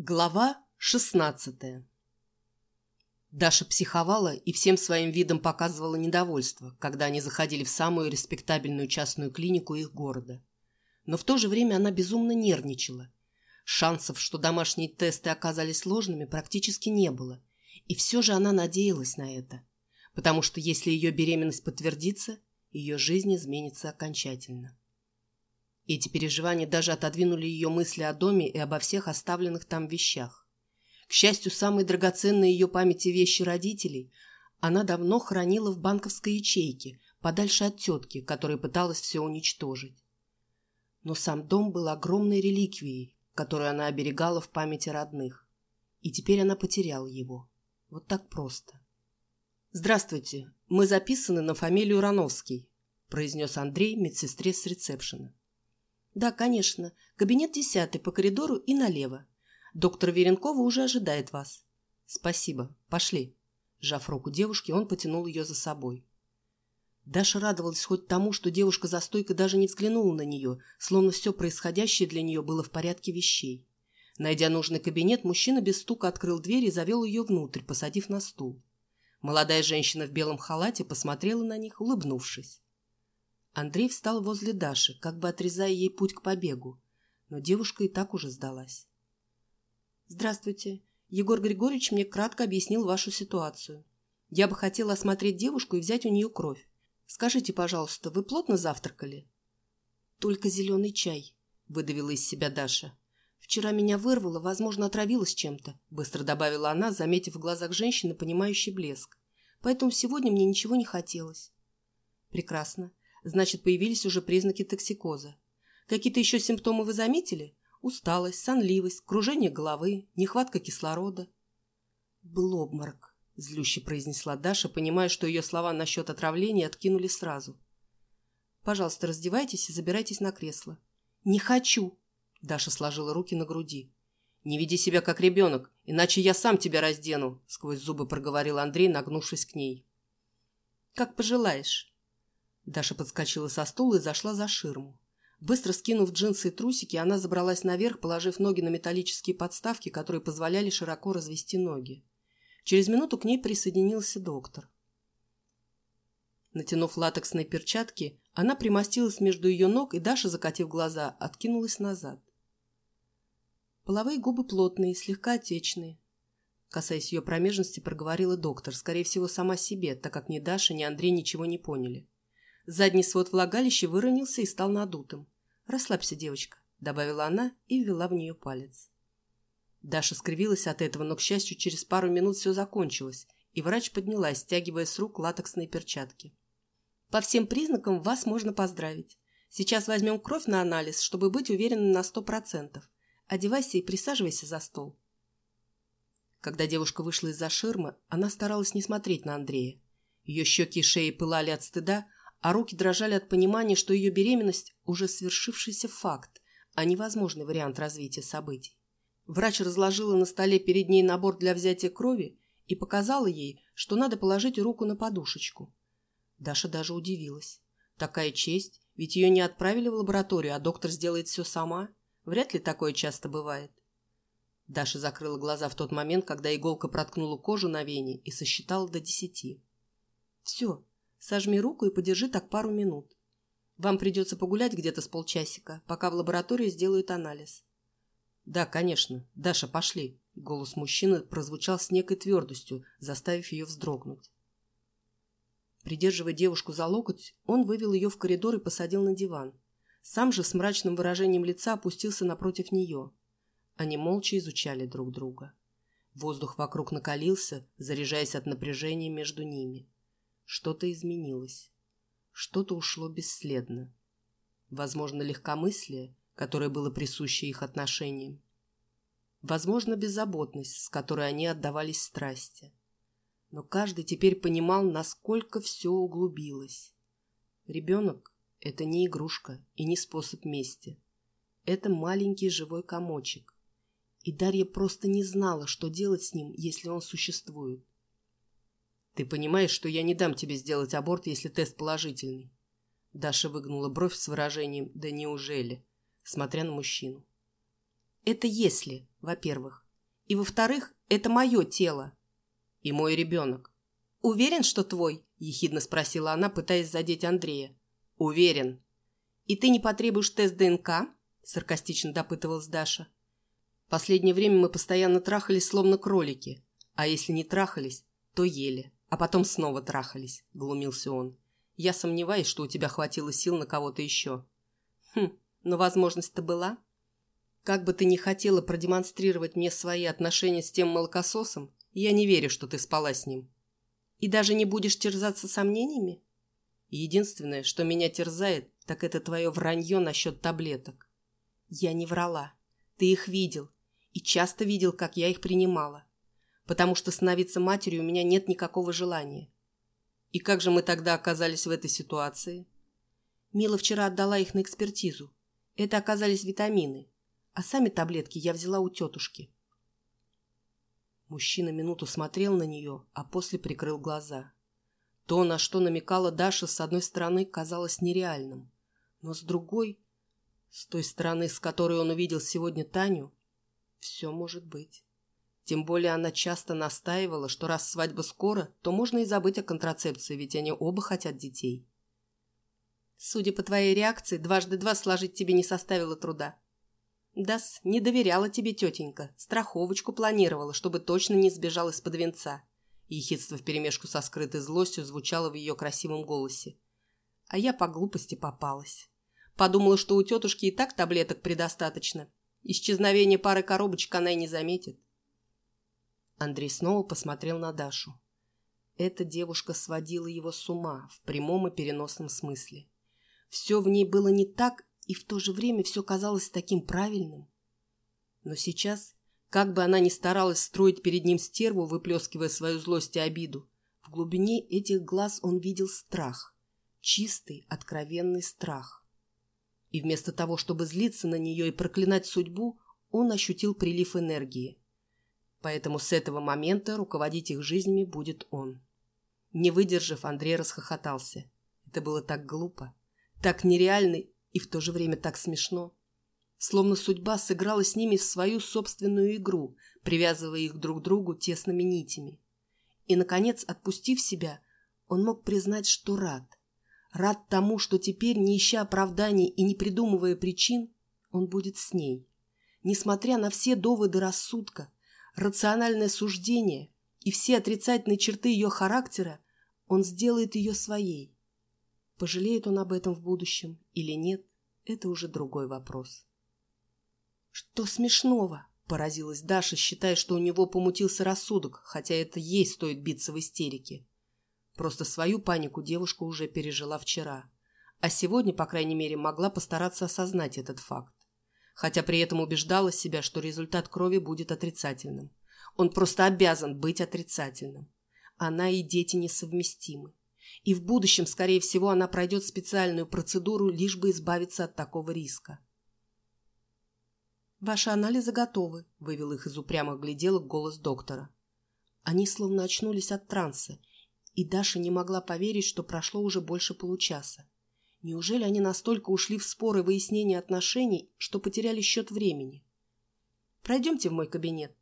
Глава шестнадцатая Даша психовала и всем своим видом показывала недовольство, когда они заходили в самую респектабельную частную клинику их города. Но в то же время она безумно нервничала. Шансов, что домашние тесты оказались ложными, практически не было. И все же она надеялась на это. Потому что если ее беременность подтвердится, ее жизнь изменится окончательно. Эти переживания даже отодвинули ее мысли о доме и обо всех оставленных там вещах. К счастью, самые драгоценные ее памяти вещи родителей она давно хранила в банковской ячейке, подальше от тетки, которая пыталась все уничтожить. Но сам дом был огромной реликвией, которую она оберегала в памяти родных. И теперь она потеряла его. Вот так просто. «Здравствуйте, мы записаны на фамилию Рановский», произнес Андрей медсестре с ресепшена. «Да, конечно. Кабинет десятый, по коридору и налево. Доктор Веренкова уже ожидает вас». «Спасибо. Пошли». Сжав руку девушки, он потянул ее за собой. Даша радовалась хоть тому, что девушка за стойкой даже не взглянула на нее, словно все происходящее для нее было в порядке вещей. Найдя нужный кабинет, мужчина без стука открыл дверь и завел ее внутрь, посадив на стул. Молодая женщина в белом халате посмотрела на них, улыбнувшись. Андрей встал возле Даши, как бы отрезая ей путь к побегу, но девушка и так уже сдалась. «Здравствуйте. Егор Григорьевич мне кратко объяснил вашу ситуацию. Я бы хотела осмотреть девушку и взять у нее кровь. Скажите, пожалуйста, вы плотно завтракали?» «Только зеленый чай», — выдавила из себя Даша. «Вчера меня вырвало, возможно, отравилась чем-то», — быстро добавила она, заметив в глазах женщины понимающий блеск. «Поэтому сегодня мне ничего не хотелось». «Прекрасно. Значит, появились уже признаки токсикоза. Какие-то еще симптомы вы заметили? Усталость, сонливость, кружение головы, нехватка кислорода. Был обморок, злюще произнесла Даша, понимая, что ее слова насчет отравления откинули сразу. Пожалуйста, раздевайтесь и забирайтесь на кресло. Не хочу. Даша сложила руки на груди. «Не веди себя как ребенок, иначе я сам тебя раздену», — сквозь зубы проговорил Андрей, нагнувшись к ней. «Как пожелаешь». Даша подскочила со стула и зашла за ширму. Быстро скинув джинсы и трусики, она забралась наверх, положив ноги на металлические подставки, которые позволяли широко развести ноги. Через минуту к ней присоединился доктор. Натянув латексные перчатки, она примостилась между ее ног, и Даша, закатив глаза, откинулась назад. Половые губы плотные, слегка отечные. Касаясь ее промежности, проговорила доктор, скорее всего, сама себе, так как ни Даша, ни Андрей ничего не поняли. Задний свод влагалища выровнялся и стал надутым. «Расслабься, девочка», — добавила она и ввела в нее палец. Даша скривилась от этого, но, к счастью, через пару минут все закончилось, и врач поднялась, стягивая с рук латексные перчатки. «По всем признакам вас можно поздравить. Сейчас возьмем кровь на анализ, чтобы быть уверенным на сто процентов. Одевайся и присаживайся за стол». Когда девушка вышла из-за ширмы, она старалась не смотреть на Андрея. Ее щеки и шеи пылали от стыда, а руки дрожали от понимания, что ее беременность – уже свершившийся факт, а невозможный вариант развития событий. Врач разложила на столе перед ней набор для взятия крови и показала ей, что надо положить руку на подушечку. Даша даже удивилась. Такая честь, ведь ее не отправили в лабораторию, а доктор сделает все сама. Вряд ли такое часто бывает. Даша закрыла глаза в тот момент, когда иголка проткнула кожу на вене и сосчитала до десяти. «Все, Сожми руку и подержи так пару минут. Вам придется погулять где-то с полчасика, пока в лаборатории сделают анализ. Да, конечно. Даша, пошли. Голос мужчины прозвучал с некой твердостью, заставив ее вздрогнуть. Придерживая девушку за локоть, он вывел ее в коридор и посадил на диван. Сам же с мрачным выражением лица опустился напротив нее. Они молча изучали друг друга. Воздух вокруг накалился, заряжаясь от напряжения между ними. Что-то изменилось. Что-то ушло бесследно. Возможно, легкомыслие, которое было присуще их отношениям. Возможно, беззаботность, с которой они отдавались страсти. Но каждый теперь понимал, насколько все углубилось. Ребенок – это не игрушка и не способ мести. Это маленький живой комочек. И Дарья просто не знала, что делать с ним, если он существует. «Ты понимаешь, что я не дам тебе сделать аборт, если тест положительный?» Даша выгнула бровь с выражением «Да неужели?» смотря на мужчину. «Это если, во-первых. И, во-вторых, это мое тело. И мой ребенок. «Уверен, что твой?» – ехидно спросила она, пытаясь задеть Андрея. «Уверен». «И ты не потребуешь тест ДНК?» – саркастично допытывалась Даша. «Последнее время мы постоянно трахались, словно кролики. А если не трахались, то ели, а потом снова трахались», – глумился он. «Я сомневаюсь, что у тебя хватило сил на кого-то еще». «Хм, но возможность-то была?» «Как бы ты ни хотела продемонстрировать мне свои отношения с тем молокососом, я не верю, что ты спала с ним». «И даже не будешь терзаться сомнениями?» Единственное, что меня терзает, так это твое вранье насчет таблеток. Я не врала. Ты их видел. И часто видел, как я их принимала. Потому что становиться матерью у меня нет никакого желания. И как же мы тогда оказались в этой ситуации? Мила вчера отдала их на экспертизу. Это оказались витамины. А сами таблетки я взяла у тетушки. Мужчина минуту смотрел на нее, а после прикрыл глаза. То, на что намекала Даша, с одной стороны, казалось нереальным. Но с другой, с той стороны, с которой он увидел сегодня Таню, все может быть. Тем более она часто настаивала, что раз свадьба скоро, то можно и забыть о контрацепции, ведь они оба хотят детей. Судя по твоей реакции, дважды два сложить тебе не составило труда. Дас, не доверяла тебе тетенька, страховочку планировала, чтобы точно не сбежал из-под венца. Ехидство вперемешку со скрытой злостью звучало в ее красивом голосе. А я по глупости попалась. Подумала, что у тетушки и так таблеток предостаточно. Исчезновение пары коробочек она и не заметит. Андрей снова посмотрел на Дашу. Эта девушка сводила его с ума в прямом и переносном смысле. Все в ней было не так, и в то же время все казалось таким правильным. Но сейчас как бы она ни старалась строить перед ним стерву, выплескивая свою злость и обиду, в глубине этих глаз он видел страх. Чистый, откровенный страх. И вместо того, чтобы злиться на нее и проклинать судьбу, он ощутил прилив энергии. Поэтому с этого момента руководить их жизнями будет он. Не выдержав, Андрей расхохотался. Это было так глупо, так нереально и в то же время так смешно. Словно судьба сыграла с ними в свою собственную игру, привязывая их друг к другу тесными нитями. И, наконец, отпустив себя, он мог признать, что рад. Рад тому, что теперь, не ища оправданий и не придумывая причин, он будет с ней. Несмотря на все доводы рассудка, рациональное суждение и все отрицательные черты ее характера, он сделает ее своей. Пожалеет он об этом в будущем или нет, это уже другой вопрос. «Что смешного?» – поразилась Даша, считая, что у него помутился рассудок, хотя это ей стоит биться в истерике. Просто свою панику девушка уже пережила вчера, а сегодня, по крайней мере, могла постараться осознать этот факт. Хотя при этом убеждала себя, что результат крови будет отрицательным. Он просто обязан быть отрицательным. Она и дети несовместимы. И в будущем, скорее всего, она пройдет специальную процедуру, лишь бы избавиться от такого риска. «Ваши анализы готовы», – вывел их из упрямых гляделок голос доктора. Они словно очнулись от транса, и Даша не могла поверить, что прошло уже больше получаса. Неужели они настолько ушли в споры выяснения отношений, что потеряли счет времени? «Пройдемте в мой кабинет.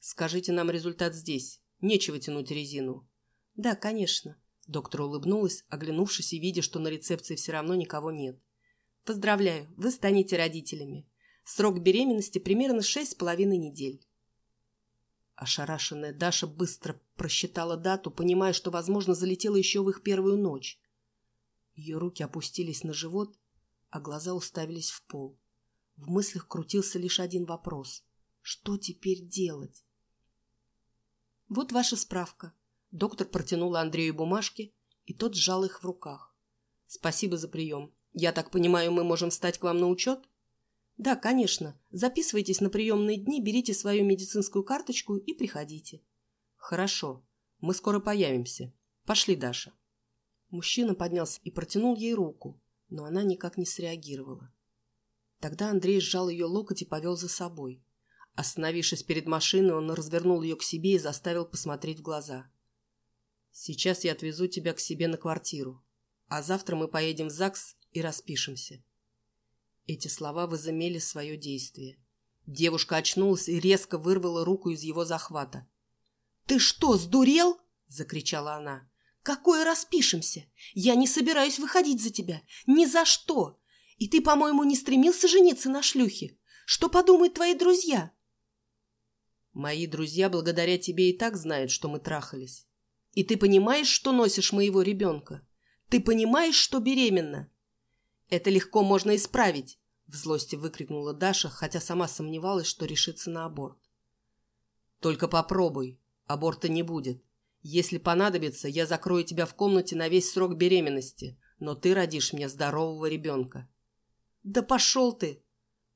Скажите нам результат здесь. Нечего тянуть резину». «Да, конечно». Доктор улыбнулась, оглянувшись и видя, что на рецепции все равно никого нет. «Поздравляю, вы станете родителями. Срок беременности примерно шесть с половиной недель. Ошарашенная Даша быстро просчитала дату, понимая, что, возможно, залетела еще в их первую ночь. Ее руки опустились на живот, а глаза уставились в пол. В мыслях крутился лишь один вопрос. Что теперь делать? Вот ваша справка. Доктор протянула Андрею бумажки, и тот сжал их в руках. Спасибо за прием. Я так понимаю, мы можем встать к вам на учет? Да, конечно. Записывайтесь на приемные дни, берите свою медицинскую карточку и приходите. Хорошо. Мы скоро появимся. Пошли, Даша. Мужчина поднялся и протянул ей руку, но она никак не среагировала. Тогда Андрей сжал ее локоть и повел за собой. Остановившись перед машиной, он развернул ее к себе и заставил посмотреть в глаза. «Сейчас я отвезу тебя к себе на квартиру, а завтра мы поедем в ЗАГС и распишемся. Эти слова возымели свое действие. Девушка очнулась и резко вырвала руку из его захвата. «Ты что, сдурел?» – закричала она. «Какое распишемся? Я не собираюсь выходить за тебя. Ни за что! И ты, по-моему, не стремился жениться на шлюхе. Что подумают твои друзья?» «Мои друзья благодаря тебе и так знают, что мы трахались. И ты понимаешь, что носишь моего ребенка? Ты понимаешь, что беременна?» «Это легко можно исправить», – в злости выкрикнула Даша, хотя сама сомневалась, что решится на аборт. «Только попробуй. Аборта не будет. Если понадобится, я закрою тебя в комнате на весь срок беременности, но ты родишь мне здорового ребенка». «Да пошел ты!»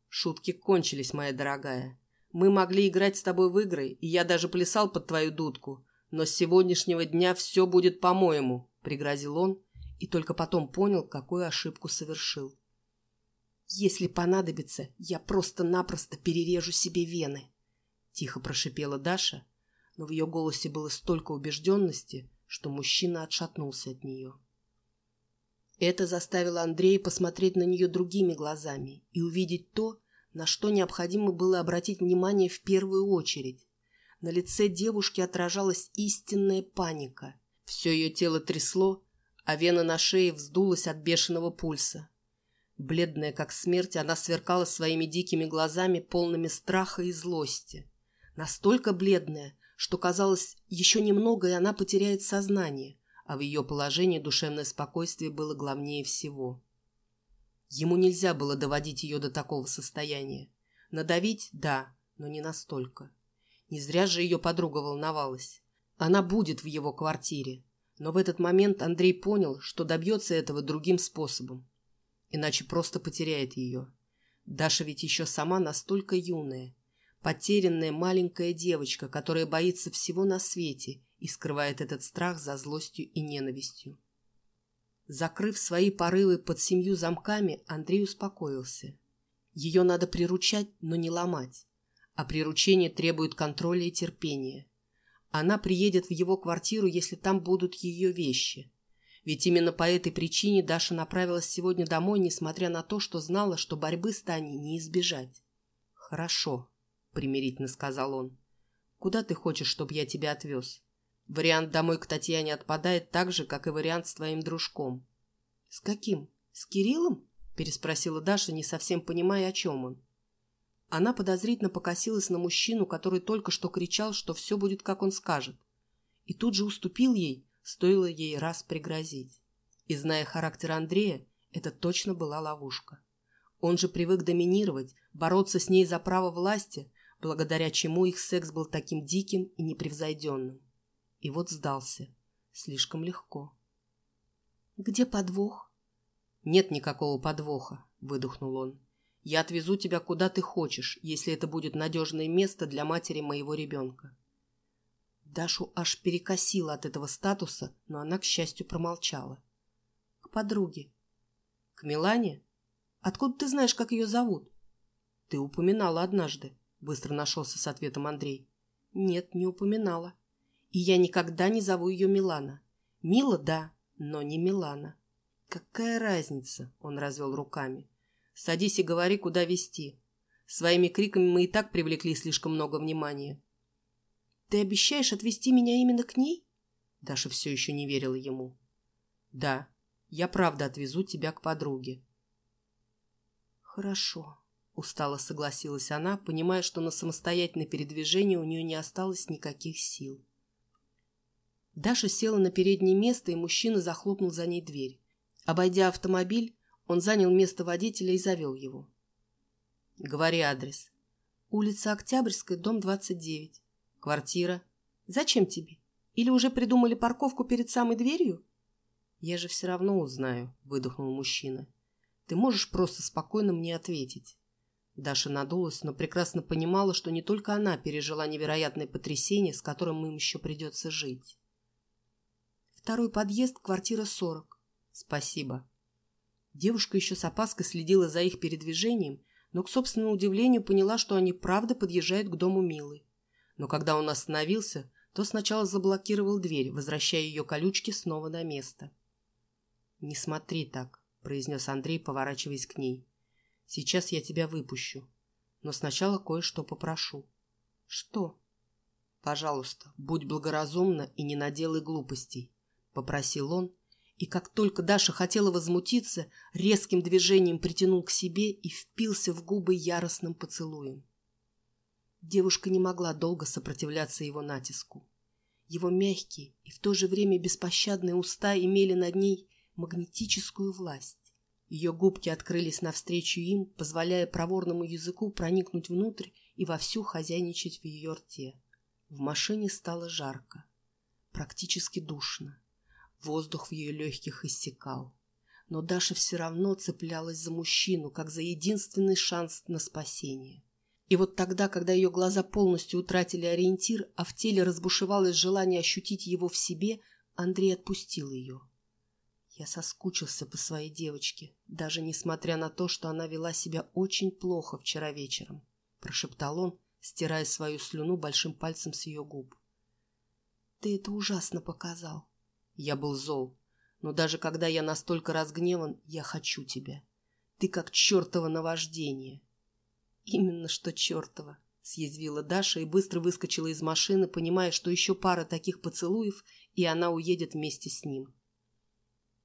Шутки кончились, моя дорогая. Мы могли играть с тобой в игры, и я даже плясал под твою дудку, но с сегодняшнего дня все будет по-моему, — пригрозил он, и только потом понял, какую ошибку совершил. «Если понадобится, я просто-напросто перережу себе вены», — тихо прошипела Даша, но в ее голосе было столько убежденности, что мужчина отшатнулся от нее. Это заставило Андрея посмотреть на нее другими глазами и увидеть то, на что необходимо было обратить внимание в первую очередь. На лице девушки отражалась истинная паника. Все ее тело трясло, а вена на шее вздулась от бешеного пульса. Бледная как смерть, она сверкала своими дикими глазами, полными страха и злости. Настолько бледная, что казалось, еще немного, и она потеряет сознание, а в ее положении душевное спокойствие было главнее всего. Ему нельзя было доводить ее до такого состояния. Надавить – да, но не настолько. Не зря же ее подруга волновалась. Она будет в его квартире. Но в этот момент Андрей понял, что добьется этого другим способом. Иначе просто потеряет ее. Даша ведь еще сама настолько юная, Потерянная маленькая девочка, которая боится всего на свете и скрывает этот страх за злостью и ненавистью. Закрыв свои порывы под семью замками, Андрей успокоился. Ее надо приручать, но не ломать. А приручение требует контроля и терпения. Она приедет в его квартиру, если там будут ее вещи. Ведь именно по этой причине Даша направилась сегодня домой, несмотря на то, что знала, что борьбы с Таней не избежать. «Хорошо», — примирительно сказал он. «Куда ты хочешь, чтобы я тебя отвез? Вариант домой к Татьяне отпадает так же, как и вариант с твоим дружком». «С каким? С Кириллом?» — переспросила Даша, не совсем понимая, о чем он. Она подозрительно покосилась на мужчину, который только что кричал, что все будет, как он скажет. И тут же уступил ей, стоило ей раз пригрозить. И зная характер Андрея, это точно была ловушка. Он же привык доминировать, бороться с ней за право власти, благодаря чему их секс был таким диким и непревзойденным. И вот сдался. Слишком легко. «Где подвох?» «Нет никакого подвоха», — выдохнул он. «Я отвезу тебя куда ты хочешь, если это будет надежное место для матери моего ребенка». Дашу аж перекосила от этого статуса, но она, к счастью, промолчала. «К подруге». «К Милане? Откуда ты знаешь, как ее зовут?» «Ты упоминала однажды», Быстро нашелся с ответом Андрей. Нет, не упоминала. И я никогда не зову ее Милана. Мила, да, но не Милана. Какая разница? Он развел руками. Садись и говори, куда вести. Своими криками мы и так привлекли слишком много внимания. Ты обещаешь отвезти меня именно к ней? Даша все еще не верила ему. Да, я правда отвезу тебя к подруге. Хорошо. Устало согласилась она, понимая, что на самостоятельное передвижение у нее не осталось никаких сил. Даша села на переднее место, и мужчина захлопнул за ней дверь. Обойдя автомобиль, он занял место водителя и завел его. «Говори адрес». «Улица Октябрьская, дом 29. Квартира». «Зачем тебе? Или уже придумали парковку перед самой дверью?» «Я же все равно узнаю», — выдохнул мужчина. «Ты можешь просто спокойно мне ответить». Даша надулась, но прекрасно понимала, что не только она пережила невероятное потрясение, с которым им еще придется жить. Второй подъезд, квартира 40. Спасибо. Девушка еще с опаской следила за их передвижением, но, к собственному удивлению, поняла, что они правда подъезжают к дому Милы. Но когда он остановился, то сначала заблокировал дверь, возвращая ее колючки снова на место. «Не смотри так», — произнес Андрей, поворачиваясь к ней. Сейчас я тебя выпущу. Но сначала кое-что попрошу». «Что?» «Пожалуйста, будь благоразумна и не наделай глупостей», — попросил он, и как только Даша хотела возмутиться, резким движением притянул к себе и впился в губы яростным поцелуем. Девушка не могла долго сопротивляться его натиску. Его мягкие и в то же время беспощадные уста имели над ней магнетическую власть. Ее губки открылись навстречу им, позволяя проворному языку проникнуть внутрь и вовсю хозяйничать в ее рте. В машине стало жарко, практически душно. Воздух в ее легких иссякал. Но Даша все равно цеплялась за мужчину, как за единственный шанс на спасение. И вот тогда, когда ее глаза полностью утратили ориентир, а в теле разбушевалось желание ощутить его в себе, Андрей отпустил ее. Я соскучился по своей девочке, даже несмотря на то, что она вела себя очень плохо вчера вечером, прошептал он, стирая свою слюну большим пальцем с ее губ. Ты это ужасно показал. Я был зол, но даже когда я настолько разгневан, я хочу тебя. Ты как чертово наваждение. Именно что чертово, съязвила Даша и быстро выскочила из машины, понимая, что еще пара таких поцелуев, и она уедет вместе с ним.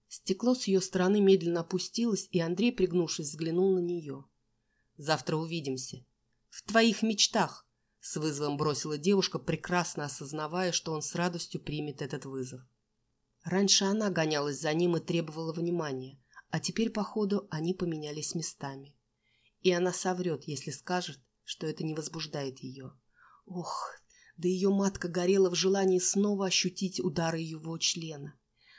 Стекло с ее стороны медленно опустилось, и Андрей, пригнувшись, взглянул на нее. «Завтра увидимся. В твоих мечтах!» — с вызовом бросила девушка, прекрасно осознавая, что он с радостью примет этот вызов. Раньше она гонялась за ним и требовала внимания, а теперь, походу, они поменялись местами. И она соврет, если скажет, что это не возбуждает ее. Ох, да ее матка горела в желании снова ощутить удары его члена.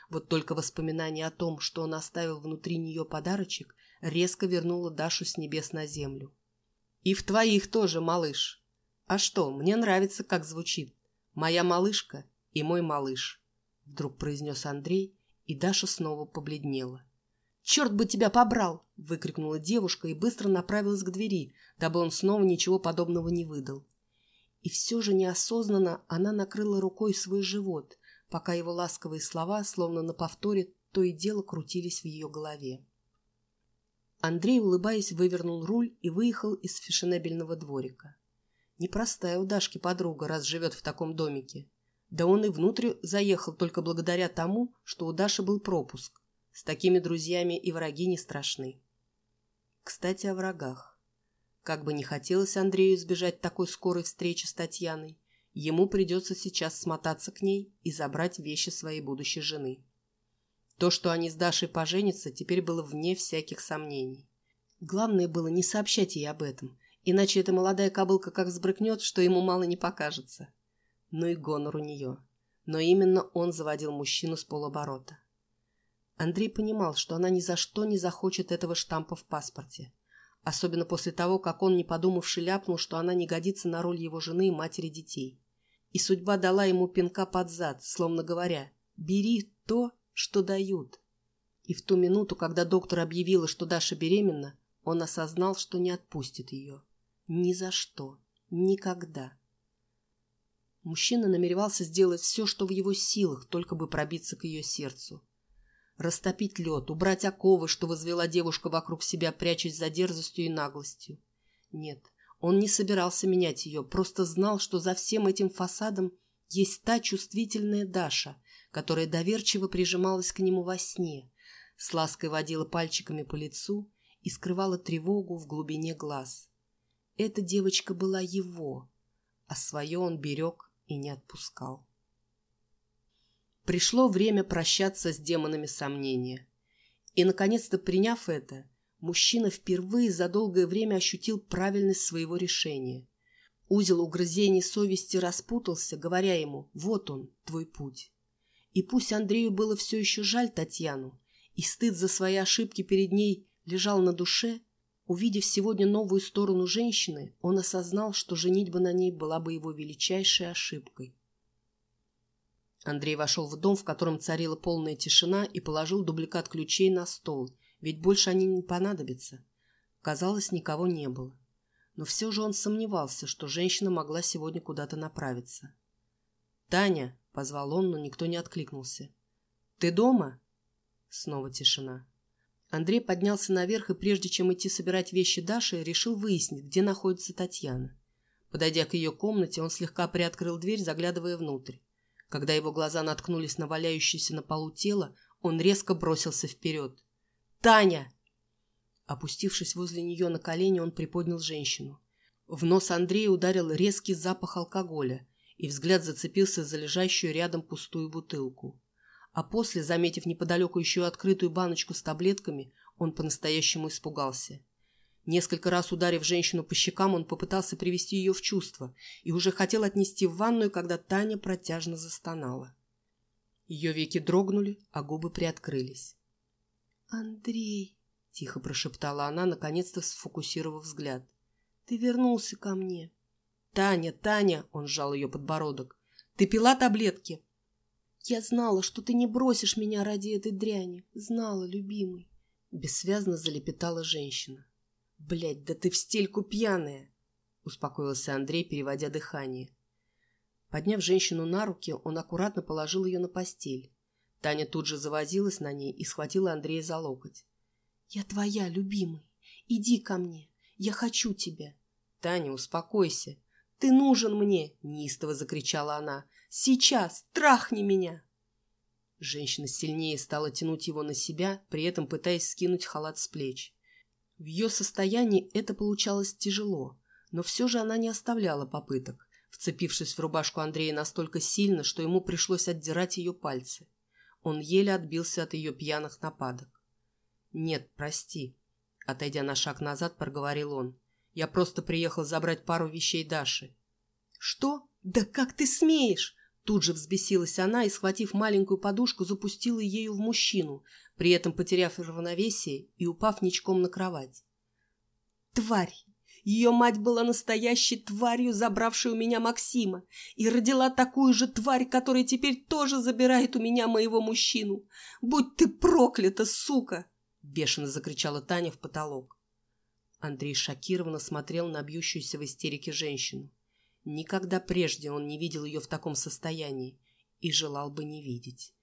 Вот только воспоминание о том, что он оставил внутри нее подарочек, резко вернуло Дашу с небес на землю. «И в твоих тоже, малыш. А что, мне нравится, как звучит. Моя малышка и мой малыш», — вдруг произнес Андрей, и Даша снова побледнела. «Черт бы тебя побрал!» — выкрикнула девушка и быстро направилась к двери, дабы он снова ничего подобного не выдал. И все же неосознанно она накрыла рукой свой живот, пока его ласковые слова, словно на повторе, то и дело крутились в ее голове. Андрей, улыбаясь, вывернул руль и выехал из фешенебельного дворика. Непростая у Дашки подруга, раз живет в таком домике. Да он и внутрь заехал только благодаря тому, что у Даши был пропуск. С такими друзьями и враги не страшны. Кстати, о врагах. Как бы не хотелось Андрею избежать такой скорой встречи с Татьяной, Ему придется сейчас смотаться к ней и забрать вещи своей будущей жены. То, что они с Дашей поженятся, теперь было вне всяких сомнений. Главное было не сообщать ей об этом, иначе эта молодая кобылка как взбрыкнет, что ему мало не покажется. Ну и гонор у нее. Но именно он заводил мужчину с полоборота. Андрей понимал, что она ни за что не захочет этого штампа в паспорте. Особенно после того, как он, не подумавши, ляпнул, что она не годится на роль его жены и матери детей. И судьба дала ему пинка под зад, словно говоря, «Бери то, что дают». И в ту минуту, когда доктор объявила, что Даша беременна, он осознал, что не отпустит ее. Ни за что. Никогда. Мужчина намеревался сделать все, что в его силах, только бы пробиться к ее сердцу. Растопить лед, убрать оковы, что возвела девушка вокруг себя, прячась за дерзостью и наглостью. Нет, он не собирался менять ее, просто знал, что за всем этим фасадом есть та чувствительная Даша, которая доверчиво прижималась к нему во сне, с лаской водила пальчиками по лицу и скрывала тревогу в глубине глаз. Эта девочка была его, а свое он берег и не отпускал. Пришло время прощаться с демонами сомнения. И, наконец-то приняв это, мужчина впервые за долгое время ощутил правильность своего решения. Узел угрызений совести распутался, говоря ему «Вот он, твой путь». И пусть Андрею было все еще жаль Татьяну, и стыд за свои ошибки перед ней лежал на душе, увидев сегодня новую сторону женщины, он осознал, что женитьба на ней была бы его величайшей ошибкой. Андрей вошел в дом, в котором царила полная тишина, и положил дубликат ключей на стол, ведь больше они не понадобятся. Казалось, никого не было. Но все же он сомневался, что женщина могла сегодня куда-то направиться. «Таня!» — позвал он, но никто не откликнулся. «Ты дома?» Снова тишина. Андрей поднялся наверх и, прежде чем идти собирать вещи Даши, решил выяснить, где находится Татьяна. Подойдя к ее комнате, он слегка приоткрыл дверь, заглядывая внутрь. Когда его глаза наткнулись на валяющееся на полу тело, он резко бросился вперед. «Таня!» Опустившись возле нее на колени, он приподнял женщину. В нос Андрея ударил резкий запах алкоголя, и взгляд зацепился за лежащую рядом пустую бутылку. А после, заметив неподалеку еще открытую баночку с таблетками, он по-настоящему испугался. Несколько раз ударив женщину по щекам, он попытался привести ее в чувство и уже хотел отнести в ванную, когда Таня протяжно застонала. Ее веки дрогнули, а губы приоткрылись. «Андрей!» — тихо прошептала она, наконец-то сфокусировав взгляд. «Ты вернулся ко мне!» «Таня, Таня!» — он сжал ее подбородок. «Ты пила таблетки?» «Я знала, что ты не бросишь меня ради этой дряни. Знала, любимый!» Бессвязно залепетала женщина. «Блядь, да ты в стельку пьяная!» — успокоился Андрей, переводя дыхание. Подняв женщину на руки, он аккуратно положил ее на постель. Таня тут же завозилась на ней и схватила Андрея за локоть. «Я твоя, любимый. Иди ко мне. Я хочу тебя». «Таня, успокойся. Ты нужен мне!» — неистово закричала она. «Сейчас! Трахни меня!» Женщина сильнее стала тянуть его на себя, при этом пытаясь скинуть халат с плеч. В ее состоянии это получалось тяжело, но все же она не оставляла попыток, вцепившись в рубашку Андрея настолько сильно, что ему пришлось отдирать ее пальцы. Он еле отбился от ее пьяных нападок. «Нет, прости», — отойдя на шаг назад, проговорил он. «Я просто приехал забрать пару вещей Даши». «Что? Да как ты смеешь?» Тут же взбесилась она и, схватив маленькую подушку, запустила ею в мужчину, при этом потеряв равновесие и упав ничком на кровать. «Тварь! Ее мать была настоящей тварью, забравшей у меня Максима, и родила такую же тварь, которая теперь тоже забирает у меня моего мужчину. Будь ты проклята, сука!» — бешено закричала Таня в потолок. Андрей шокированно смотрел на бьющуюся в истерике женщину. Никогда прежде он не видел ее в таком состоянии и желал бы не видеть.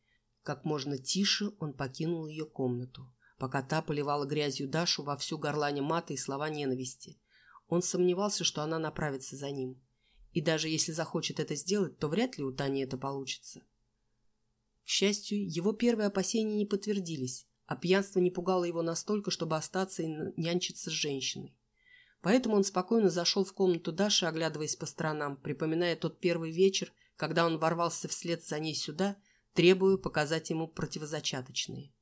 Как можно тише он покинул ее комнату, пока та поливала грязью Дашу во всю горлане мата и слова ненависти. Он сомневался, что она направится за ним. И даже если захочет это сделать, то вряд ли у Тани это получится. К счастью, его первые опасения не подтвердились, а пьянство не пугало его настолько, чтобы остаться и нянчиться с женщиной. Поэтому он спокойно зашел в комнату Даши, оглядываясь по сторонам, припоминая тот первый вечер, когда он ворвался вслед за ней сюда, требуя показать ему противозачаточные.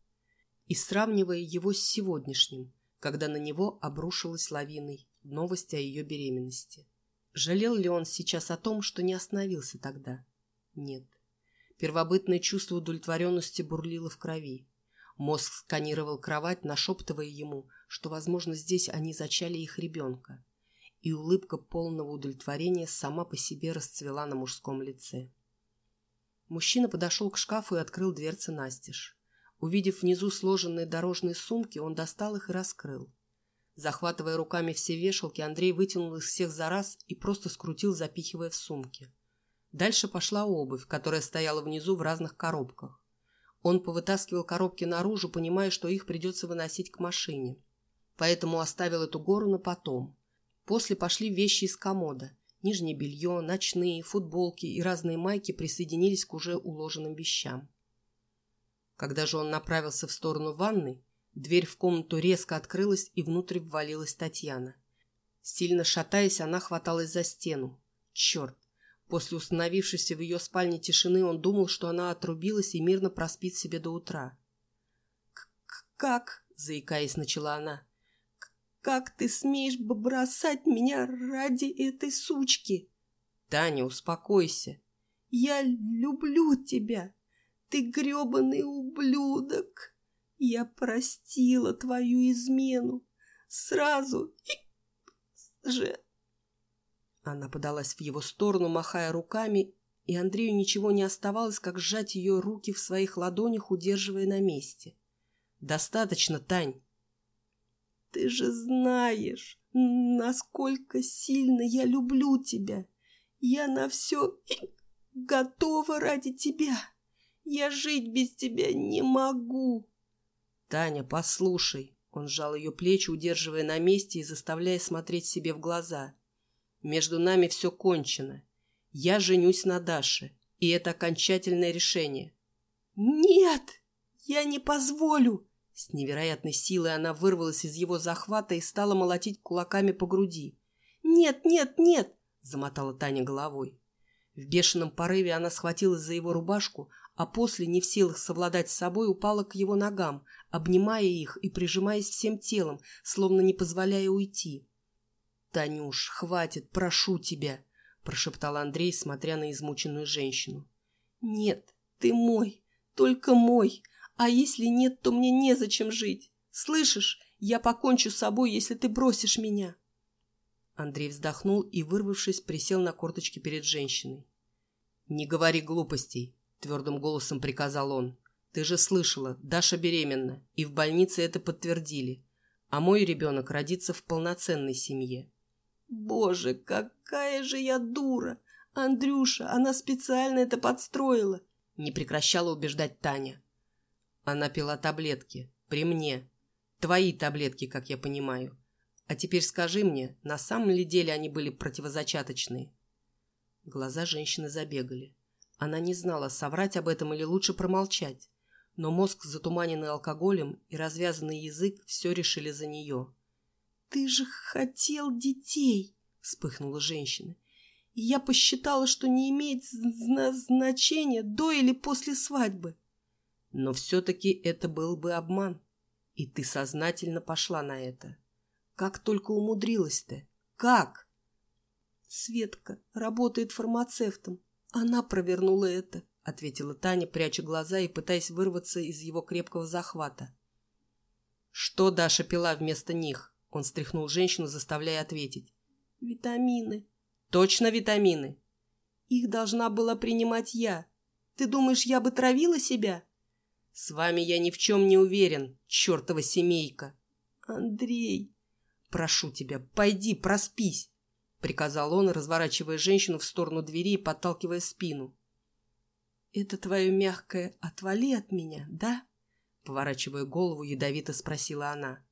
И сравнивая его с сегодняшним, когда на него обрушилась лавиной новость о ее беременности. Жалел ли он сейчас о том, что не остановился тогда? Нет. Первобытное чувство удовлетворенности бурлило в крови. Мозг сканировал кровать, нашептывая ему, что, возможно, здесь они зачали их ребенка. И улыбка полного удовлетворения сама по себе расцвела на мужском лице. Мужчина подошел к шкафу и открыл дверцы настежь. Увидев внизу сложенные дорожные сумки, он достал их и раскрыл. Захватывая руками все вешалки, Андрей вытянул их всех за раз и просто скрутил, запихивая в сумки. Дальше пошла обувь, которая стояла внизу в разных коробках. Он повытаскивал коробки наружу, понимая, что их придется выносить к машине. Поэтому оставил эту гору на потом. После пошли вещи из комода. Нижнее белье, ночные, футболки и разные майки присоединились к уже уложенным вещам. Когда же он направился в сторону ванны, дверь в комнату резко открылась, и внутрь ввалилась Татьяна. Сильно шатаясь, она хваталась за стену. Черт! После установившейся в ее спальне тишины он думал, что она отрубилась и мирно проспит себе до утра. «Как?» — заикаясь, начала она. «Как ты смеешь бросать меня ради этой сучки?» «Таня, успокойся». «Я люблю тебя. Ты гребаный ублюдок. Я простила твою измену. Сразу же она подалась в его сторону, махая руками, и Андрею ничего не оставалось, как сжать ее руки в своих ладонях, удерживая на месте. «Достаточно, Тань!» «Ты же знаешь, насколько сильно я люблю тебя. Я на все готова ради тебя. Я жить без тебя не могу!» «Таня, послушай!» Он сжал ее плечи, удерживая на месте и заставляя смотреть себе в глаза. «Между нами все кончено. Я женюсь на Даше, и это окончательное решение». «Нет! Я не позволю!» С невероятной силой она вырвалась из его захвата и стала молотить кулаками по груди. «Нет, нет, нет!» – замотала Таня головой. В бешеном порыве она схватилась за его рубашку, а после, не в силах совладать с собой, упала к его ногам, обнимая их и прижимаясь всем телом, словно не позволяя уйти. «Танюш, хватит, прошу тебя!» – прошептал Андрей, смотря на измученную женщину. «Нет, ты мой, только мой, а если нет, то мне незачем жить. Слышишь, я покончу с собой, если ты бросишь меня!» Андрей вздохнул и, вырвавшись, присел на корточки перед женщиной. «Не говори глупостей», — твердым голосом приказал он. «Ты же слышала, Даша беременна, и в больнице это подтвердили. А мой ребенок родится в полноценной семье». «Боже, какая же я дура! Андрюша, она специально это подстроила!» Не прекращала убеждать Таня. Она пила таблетки. При мне. Твои таблетки, как я понимаю. А теперь скажи мне, на самом ли деле они были противозачаточные?» Глаза женщины забегали. Она не знала, соврать об этом или лучше промолчать. Но мозг, затуманенный алкоголем, и развязанный язык все решили за нее. «Ты же хотел детей!» — вспыхнула женщина. «И я посчитала, что не имеет значения до или после свадьбы». «Но все-таки это был бы обман, и ты сознательно пошла на это». Как только умудрилась-то? Как? Светка работает фармацевтом. Она провернула это, ответила Таня, пряча глаза и пытаясь вырваться из его крепкого захвата. Что Даша пила вместо них? Он стряхнул женщину, заставляя ответить. Витамины. Точно витамины? Их должна была принимать я. Ты думаешь, я бы травила себя? С вами я ни в чем не уверен, чертова семейка. Андрей, «Прошу тебя, пойди, проспись!» — приказал он, разворачивая женщину в сторону двери и подталкивая спину. «Это твое мягкое «отвали от меня», да?» Поворачивая голову, ядовито спросила она.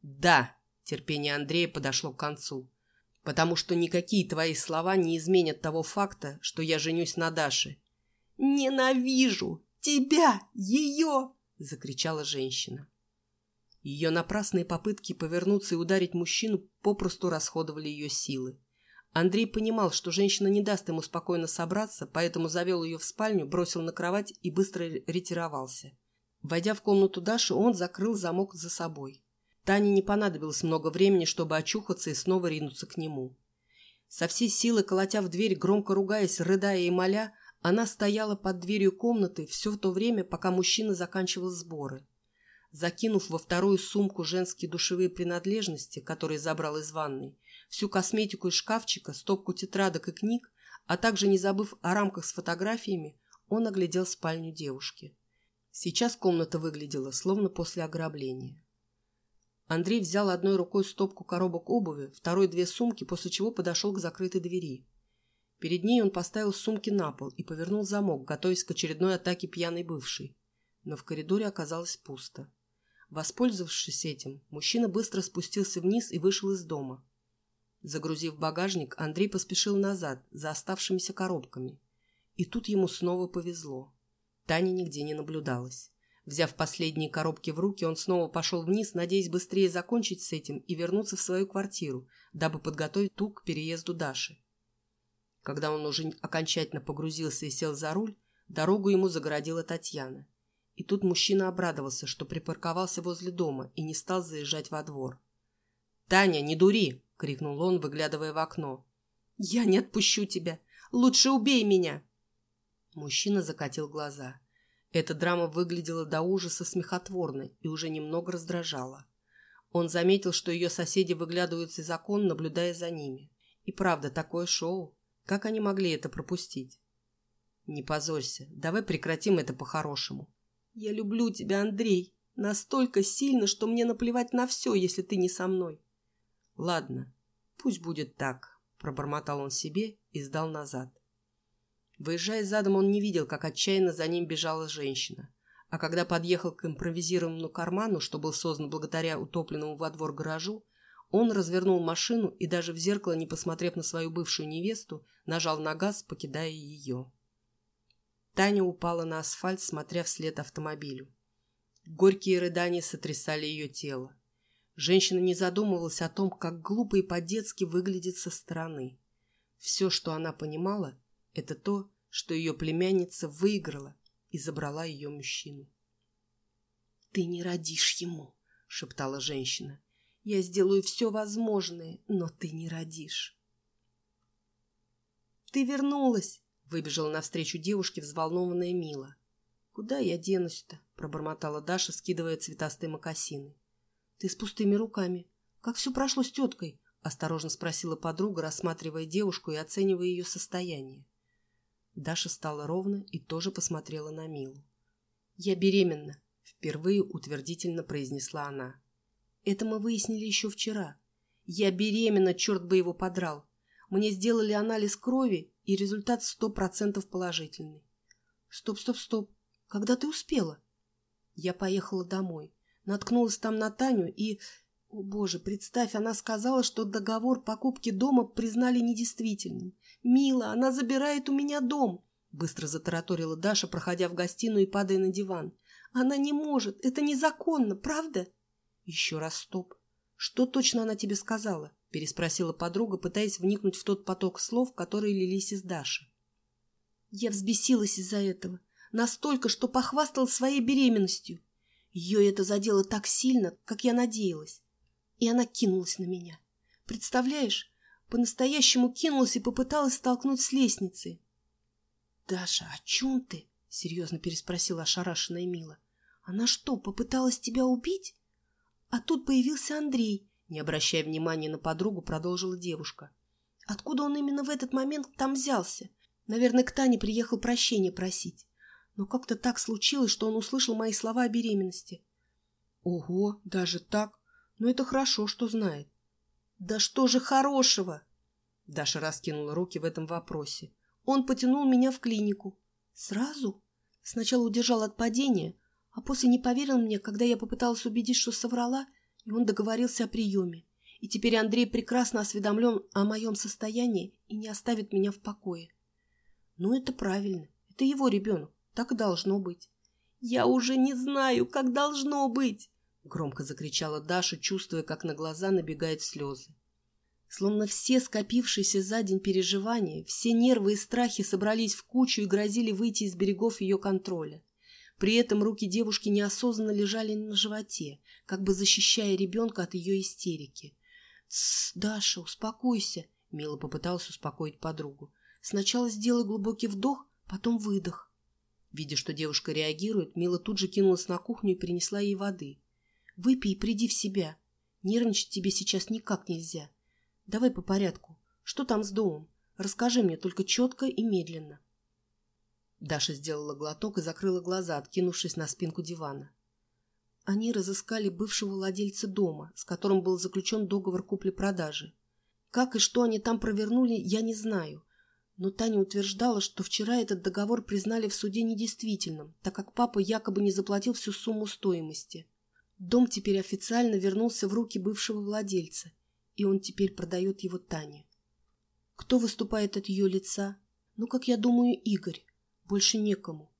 «Да!» — терпение Андрея подошло к концу. «Потому что никакие твои слова не изменят того факта, что я женюсь на Даше». «Ненавижу! Тебя! Ее!» — закричала женщина. Ее напрасные попытки повернуться и ударить мужчину попросту расходовали ее силы. Андрей понимал, что женщина не даст ему спокойно собраться, поэтому завел ее в спальню, бросил на кровать и быстро ретировался. Войдя в комнату Даши, он закрыл замок за собой. Тане не понадобилось много времени, чтобы очухаться и снова ринуться к нему. Со всей силы, колотя в дверь, громко ругаясь, рыдая и моля, она стояла под дверью комнаты все то время, пока мужчина заканчивал сборы. Закинув во вторую сумку женские душевые принадлежности, которые забрал из ванной, всю косметику из шкафчика, стопку тетрадок и книг, а также не забыв о рамках с фотографиями, он оглядел спальню девушки. Сейчас комната выглядела словно после ограбления. Андрей взял одной рукой стопку коробок обуви, второй две сумки, после чего подошел к закрытой двери. Перед ней он поставил сумки на пол и повернул замок, готовясь к очередной атаке пьяной бывшей. Но в коридоре оказалось пусто. Воспользовавшись этим, мужчина быстро спустился вниз и вышел из дома. Загрузив багажник, Андрей поспешил назад, за оставшимися коробками. И тут ему снова повезло. Тани нигде не наблюдалось. Взяв последние коробки в руки, он снова пошел вниз, надеясь быстрее закончить с этим и вернуться в свою квартиру, дабы подготовить ту к переезду Даши. Когда он уже окончательно погрузился и сел за руль, дорогу ему загородила Татьяна. И тут мужчина обрадовался, что припарковался возле дома и не стал заезжать во двор. «Таня, не дури!» — крикнул он, выглядывая в окно. «Я не отпущу тебя! Лучше убей меня!» Мужчина закатил глаза. Эта драма выглядела до ужаса смехотворной и уже немного раздражала. Он заметил, что ее соседи выглядывают из окон, наблюдая за ними. И правда, такое шоу. Как они могли это пропустить? «Не позорься. Давай прекратим это по-хорошему», «Я люблю тебя, Андрей, настолько сильно, что мне наплевать на все, если ты не со мной». «Ладно, пусть будет так», — пробормотал он себе и сдал назад. Выезжая задом, он не видел, как отчаянно за ним бежала женщина. А когда подъехал к импровизированному карману, что был создан благодаря утопленному во двор гаражу, он развернул машину и даже в зеркало, не посмотрев на свою бывшую невесту, нажал на газ, покидая ее. Таня упала на асфальт, смотря вслед автомобилю. Горькие рыдания сотрясали ее тело. Женщина не задумывалась о том, как глупо и по-детски выглядит со стороны. Все, что она понимала, это то, что ее племянница выиграла и забрала ее мужчину. «Ты не родишь ему», — шептала женщина. «Я сделаю все возможное, но ты не родишь». «Ты вернулась!» — выбежала навстречу девушке взволнованная Мила. «Куда я денусь-то?» — пробормотала Даша, скидывая цветастые мокасины. «Ты с пустыми руками. Как все прошло с теткой?» — осторожно спросила подруга, рассматривая девушку и оценивая ее состояние. Даша стала ровно и тоже посмотрела на Милу. «Я беременна», — впервые утвердительно произнесла она. «Это мы выяснили еще вчера. Я беременна, черт бы его подрал. Мне сделали анализ крови, и результат сто процентов положительный». «Стоп, стоп, стоп. Когда ты успела?» Я поехала домой. Наткнулась там на Таню и... О, боже, представь, она сказала, что договор покупки дома признали недействительным. «Мила, она забирает у меня дом!» Быстро затараторила Даша, проходя в гостиную и падая на диван. «Она не может! Это незаконно, правда?» «Еще раз стоп! Что точно она тебе сказала?» переспросила подруга, пытаясь вникнуть в тот поток слов, которые лились из Даши. Я взбесилась из-за этого. Настолько, что похвасталась своей беременностью. Ее это задело так сильно, как я надеялась. И она кинулась на меня. Представляешь, по-настоящему кинулась и попыталась столкнуть с лестницы. «Даша, о чем ты?» — серьезно переспросила ошарашенная Мила. «Она что, попыталась тебя убить?» А тут появился Андрей, не обращая внимания на подругу, продолжила девушка. Откуда он именно в этот момент там взялся? Наверное, к Тане приехал прощения просить. Но как-то так случилось, что он услышал мои слова о беременности. Ого, даже так? Но это хорошо, что знает. «Да что же хорошего?» Даша раскинула руки в этом вопросе. «Он потянул меня в клинику». «Сразу?» Сначала удержал от падения, а после не поверил мне, когда я попыталась убедить, что соврала, и он договорился о приеме. И теперь Андрей прекрасно осведомлен о моем состоянии и не оставит меня в покое. Ну, это правильно. Это его ребенок. Так должно быть. «Я уже не знаю, как должно быть!» — громко закричала Даша, чувствуя, как на глаза набегают слезы. Словно все скопившиеся за день переживания, все нервы и страхи собрались в кучу и грозили выйти из берегов ее контроля. При этом руки девушки неосознанно лежали на животе, как бы защищая ребенка от ее истерики. «Тсс, Даша, успокойся!» — Мила попыталась успокоить подругу. «Сначала сделай глубокий вдох, потом выдох». Видя, что девушка реагирует, Мила тут же кинулась на кухню и принесла ей воды. Выпей и приди в себя. Нервничать тебе сейчас никак нельзя. Давай по порядку. Что там с домом? Расскажи мне, только четко и медленно. Даша сделала глоток и закрыла глаза, откинувшись на спинку дивана. Они разыскали бывшего владельца дома, с которым был заключен договор купли-продажи. Как и что они там провернули, я не знаю. Но Таня утверждала, что вчера этот договор признали в суде недействительным, так как папа якобы не заплатил всю сумму стоимости. Дом теперь официально вернулся в руки бывшего владельца, и он теперь продает его Тане. Кто выступает от ее лица? Ну, как я думаю, Игорь. Больше некому.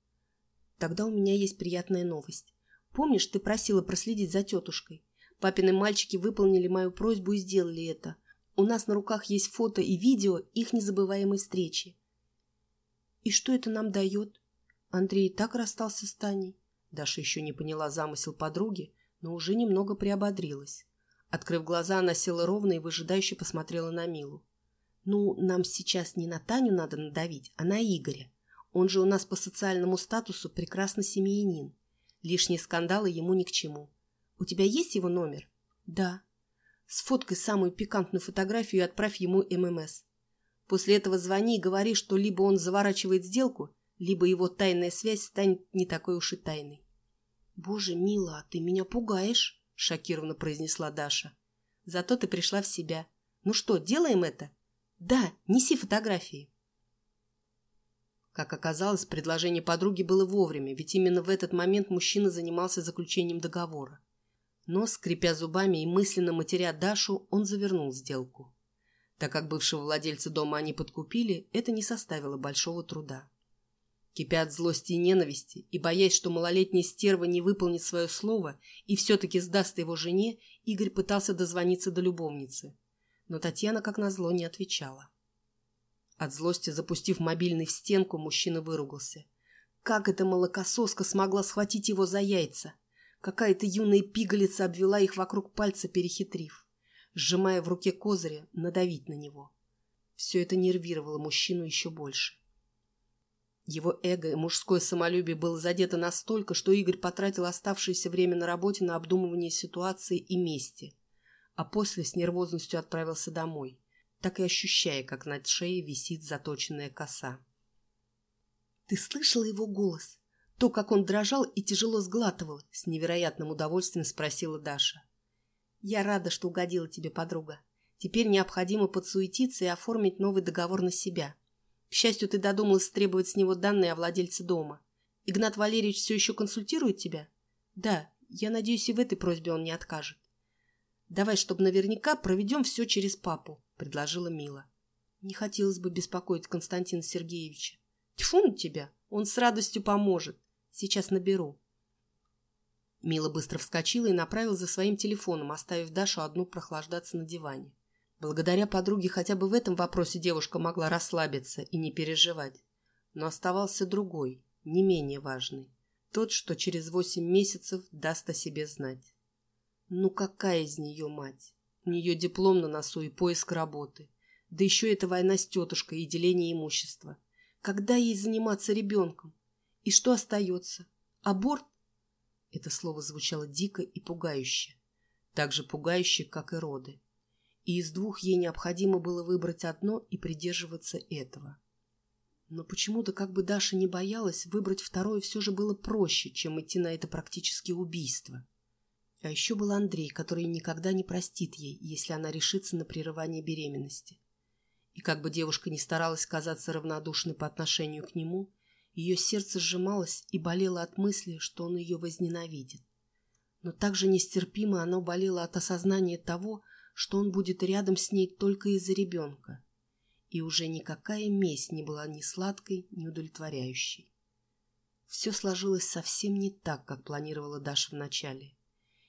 Тогда у меня есть приятная новость. Помнишь, ты просила проследить за тетушкой? Папины мальчики выполнили мою просьбу и сделали это. У нас на руках есть фото и видео их незабываемой встречи. И что это нам дает? Андрей так расстался с Таней. Даша еще не поняла замысел подруги, но уже немного приободрилась. Открыв глаза, она села ровно и выжидающе посмотрела на Милу. «Ну, нам сейчас не на Таню надо надавить, а на Игоря. Он же у нас по социальному статусу прекрасно семьянин. Лишние скандалы ему ни к чему. У тебя есть его номер?» «Да». «Сфоткай самую пикантную фотографию и отправь ему ММС. После этого звони и говори, что либо он заворачивает сделку, либо его тайная связь станет не такой уж и тайной». «Боже, мила, ты меня пугаешь!» — шокированно произнесла Даша. «Зато ты пришла в себя. Ну что, делаем это?» «Да, неси фотографии». Как оказалось, предложение подруги было вовремя, ведь именно в этот момент мужчина занимался заключением договора. Но, скрипя зубами и мысленно матеря Дашу, он завернул сделку. Так как бывшего владельца дома они подкупили, это не составило большого труда. Кипя от злости и ненависти, и боясь, что малолетняя стерва не выполнит свое слово и все-таки сдаст его жене, Игорь пытался дозвониться до любовницы. Но Татьяна, как назло, не отвечала. От злости, запустив мобильный в стенку, мужчина выругался. Как эта молокососка смогла схватить его за яйца? Какая-то юная пигалица обвела их вокруг пальца, перехитрив. Сжимая в руке козыря, надавить на него. Все это нервировало мужчину еще больше. Его эго и мужское самолюбие было задето настолько, что Игорь потратил оставшееся время на работе на обдумывание ситуации и мести, а после с нервозностью отправился домой, так и ощущая, как над шеей висит заточенная коса. «Ты слышала его голос? То, как он дрожал и тяжело сглатывал?» — с невероятным удовольствием спросила Даша. «Я рада, что угодила тебе, подруга. Теперь необходимо подсуетиться и оформить новый договор на себя». К счастью, ты додумалась требовать с него данные о владельце дома. Игнат Валерьевич все еще консультирует тебя? Да, я надеюсь, и в этой просьбе он не откажет. Давай, чтобы наверняка, проведем все через папу, предложила Мила. Не хотелось бы беспокоить Константина Сергеевича. Тьфу на тебя, он с радостью поможет. Сейчас наберу. Мила быстро вскочила и направилась за своим телефоном, оставив Дашу одну прохлаждаться на диване. Благодаря подруге хотя бы в этом вопросе девушка могла расслабиться и не переживать. Но оставался другой, не менее важный. Тот, что через восемь месяцев даст о себе знать. Ну какая из нее мать? У нее диплом на носу и поиск работы. Да еще эта война с тетушкой и деление имущества. Когда ей заниматься ребенком? И что остается? Аборт? Это слово звучало дико и пугающе. Так же пугающе, как и роды и из двух ей необходимо было выбрать одно и придерживаться этого. Но почему-то, как бы Даша не боялась, выбрать второе все же было проще, чем идти на это практически убийство. А еще был Андрей, который никогда не простит ей, если она решится на прерывание беременности. И как бы девушка ни старалась казаться равнодушной по отношению к нему, ее сердце сжималось и болело от мысли, что он ее возненавидит. Но также нестерпимо оно болело от осознания того, что он будет рядом с ней только из-за ребенка. И уже никакая месть не была ни сладкой, ни удовлетворяющей. Все сложилось совсем не так, как планировала Даша вначале.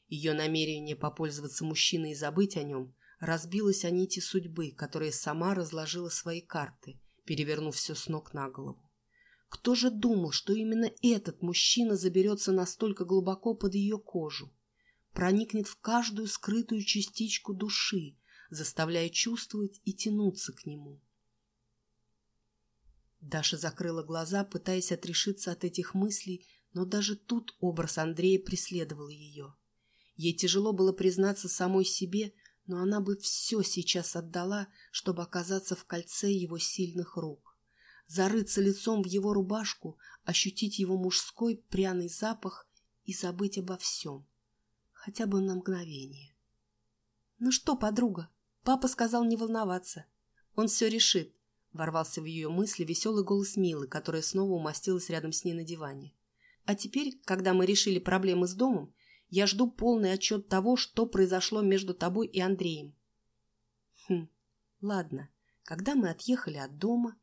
Ее намерение попользоваться мужчиной и забыть о нем разбилось о нити судьбы, которая сама разложила свои карты, перевернув все с ног на голову. Кто же думал, что именно этот мужчина заберется настолько глубоко под ее кожу? Проникнет в каждую скрытую частичку души, заставляя чувствовать и тянуться к нему. Даша закрыла глаза, пытаясь отрешиться от этих мыслей, но даже тут образ Андрея преследовал ее. Ей тяжело было признаться самой себе, но она бы все сейчас отдала, чтобы оказаться в кольце его сильных рук. Зарыться лицом в его рубашку, ощутить его мужской пряный запах и забыть обо всем хотя бы на мгновение. «Ну что, подруга?» Папа сказал не волноваться. Он все решит. Ворвался в ее мысли веселый голос Милы, которая снова умостилась рядом с ней на диване. А теперь, когда мы решили проблемы с домом, я жду полный отчет того, что произошло между тобой и Андреем. Хм, ладно. Когда мы отъехали от дома,